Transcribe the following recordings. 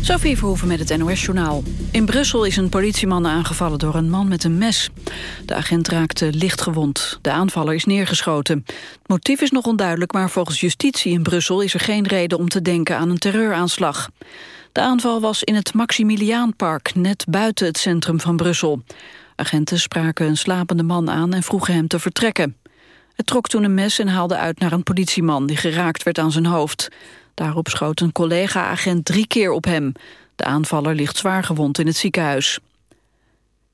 Sophie Verhoeven met het NOS-journaal. In Brussel is een politieman aangevallen door een man met een mes. De agent raakte lichtgewond. De aanvaller is neergeschoten. Het motief is nog onduidelijk, maar volgens justitie in Brussel... is er geen reden om te denken aan een terreuraanslag. De aanval was in het Maximiliaanpark, net buiten het centrum van Brussel. Agenten spraken een slapende man aan en vroegen hem te vertrekken. Het trok toen een mes en haalde uit naar een politieman... die geraakt werd aan zijn hoofd. Daarop schoot een collega-agent drie keer op hem. De aanvaller ligt zwaar gewond in het ziekenhuis.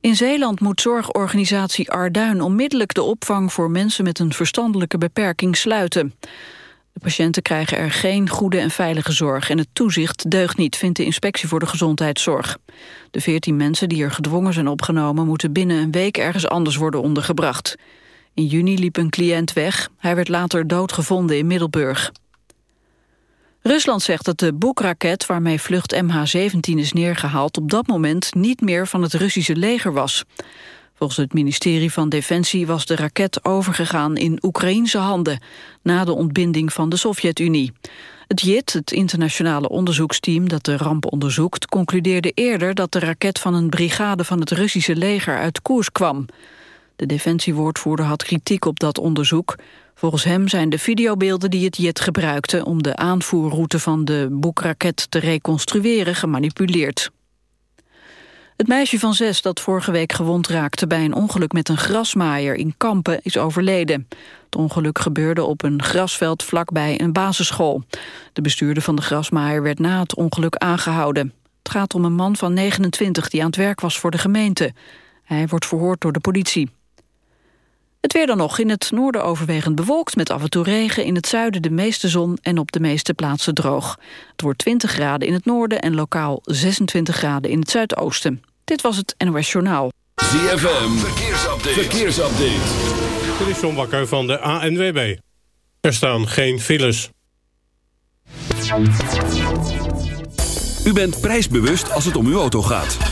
In Zeeland moet zorgorganisatie Arduin onmiddellijk de opvang voor mensen met een verstandelijke beperking sluiten. De patiënten krijgen er geen goede en veilige zorg en het toezicht deugt niet, vindt de inspectie voor de gezondheidszorg. De veertien mensen die er gedwongen zijn opgenomen moeten binnen een week ergens anders worden ondergebracht. In juni liep een cliënt weg, hij werd later doodgevonden in Middelburg. Rusland zegt dat de boekraket waarmee vlucht MH17 is neergehaald... op dat moment niet meer van het Russische leger was. Volgens het ministerie van Defensie was de raket overgegaan in Oekraïense handen... na de ontbinding van de Sovjet-Unie. Het JIT, het internationale onderzoeksteam dat de ramp onderzoekt... concludeerde eerder dat de raket van een brigade van het Russische leger uit koers kwam. De defensiewoordvoerder had kritiek op dat onderzoek. Volgens hem zijn de videobeelden die het jet gebruikte... om de aanvoerroute van de boekraket te reconstrueren gemanipuleerd. Het meisje van zes dat vorige week gewond raakte bij een ongeluk met een grasmaaier in Kampen is overleden. Het ongeluk gebeurde op een grasveld vlakbij een basisschool. De bestuurder van de grasmaaier werd na het ongeluk aangehouden. Het gaat om een man van 29 die aan het werk was voor de gemeente. Hij wordt verhoord door de politie. Het weer dan nog. In het noorden overwegend bewolkt met af en toe regen. In het zuiden de meeste zon en op de meeste plaatsen droog. Het wordt 20 graden in het noorden en lokaal 26 graden in het zuidoosten. Dit was het NOS Journaal. ZFM, verkeersupdate. verkeersupdate. Dit is John Bakker van de ANWB. Er staan geen files. U bent prijsbewust als het om uw auto gaat.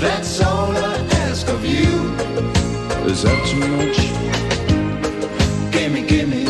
That's all I ask of you. Is that too much? Gimme, gimme.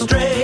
astray.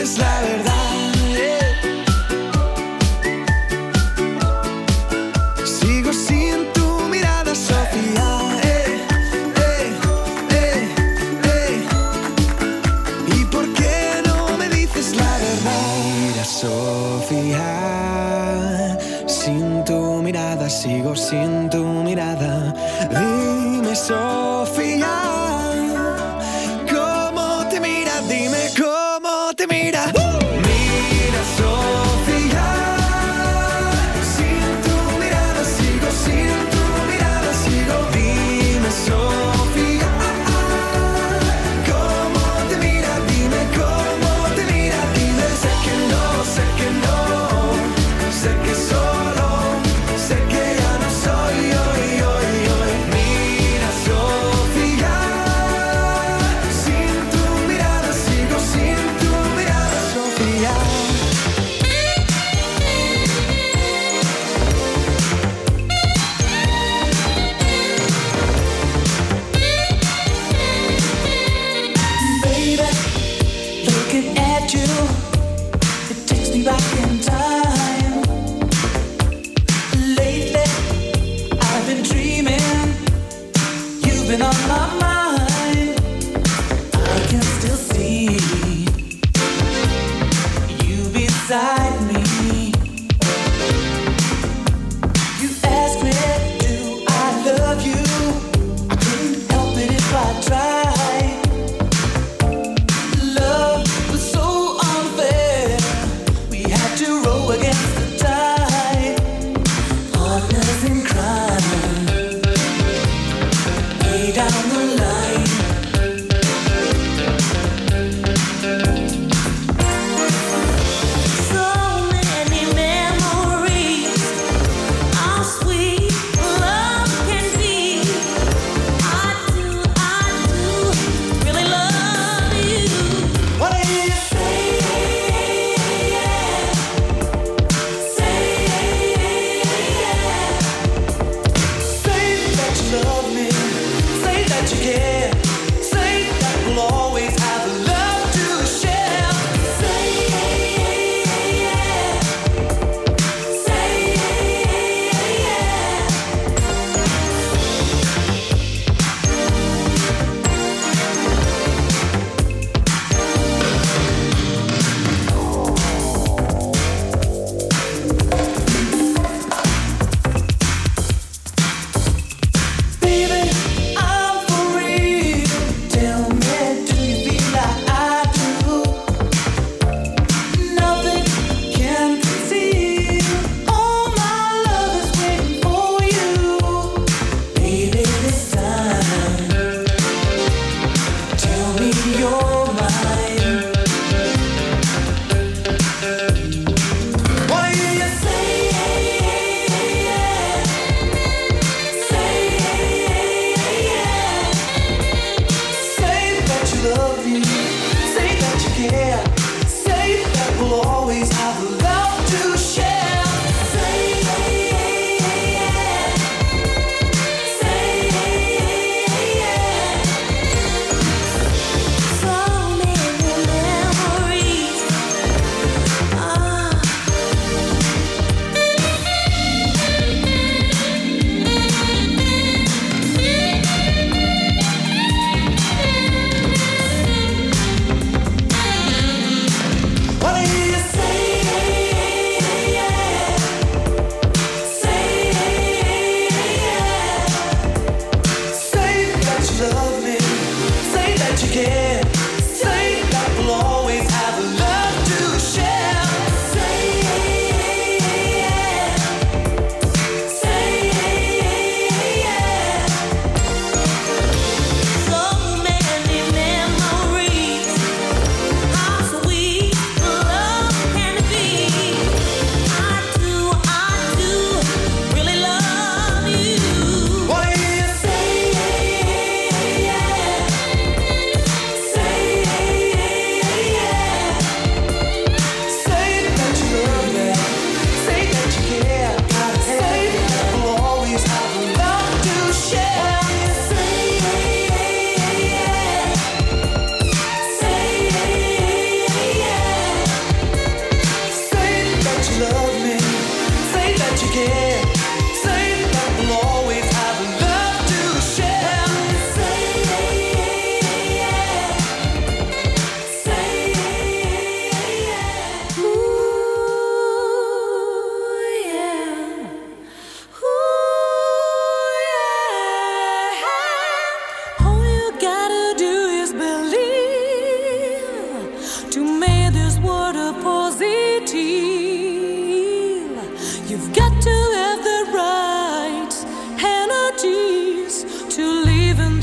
this life.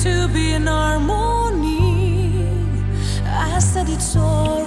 To be in harmony. I said it's alright.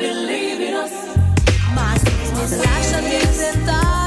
believe in us. Mas Sasha, que você?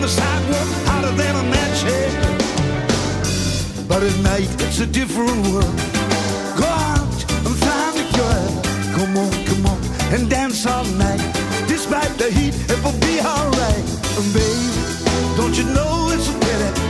On the sidewalk hotter than a match head. But at night it's a different world. Go out and find a girl. Come on, come on, and dance all night. Despite the heat, it will be alright. And baby, don't you know it's a pity?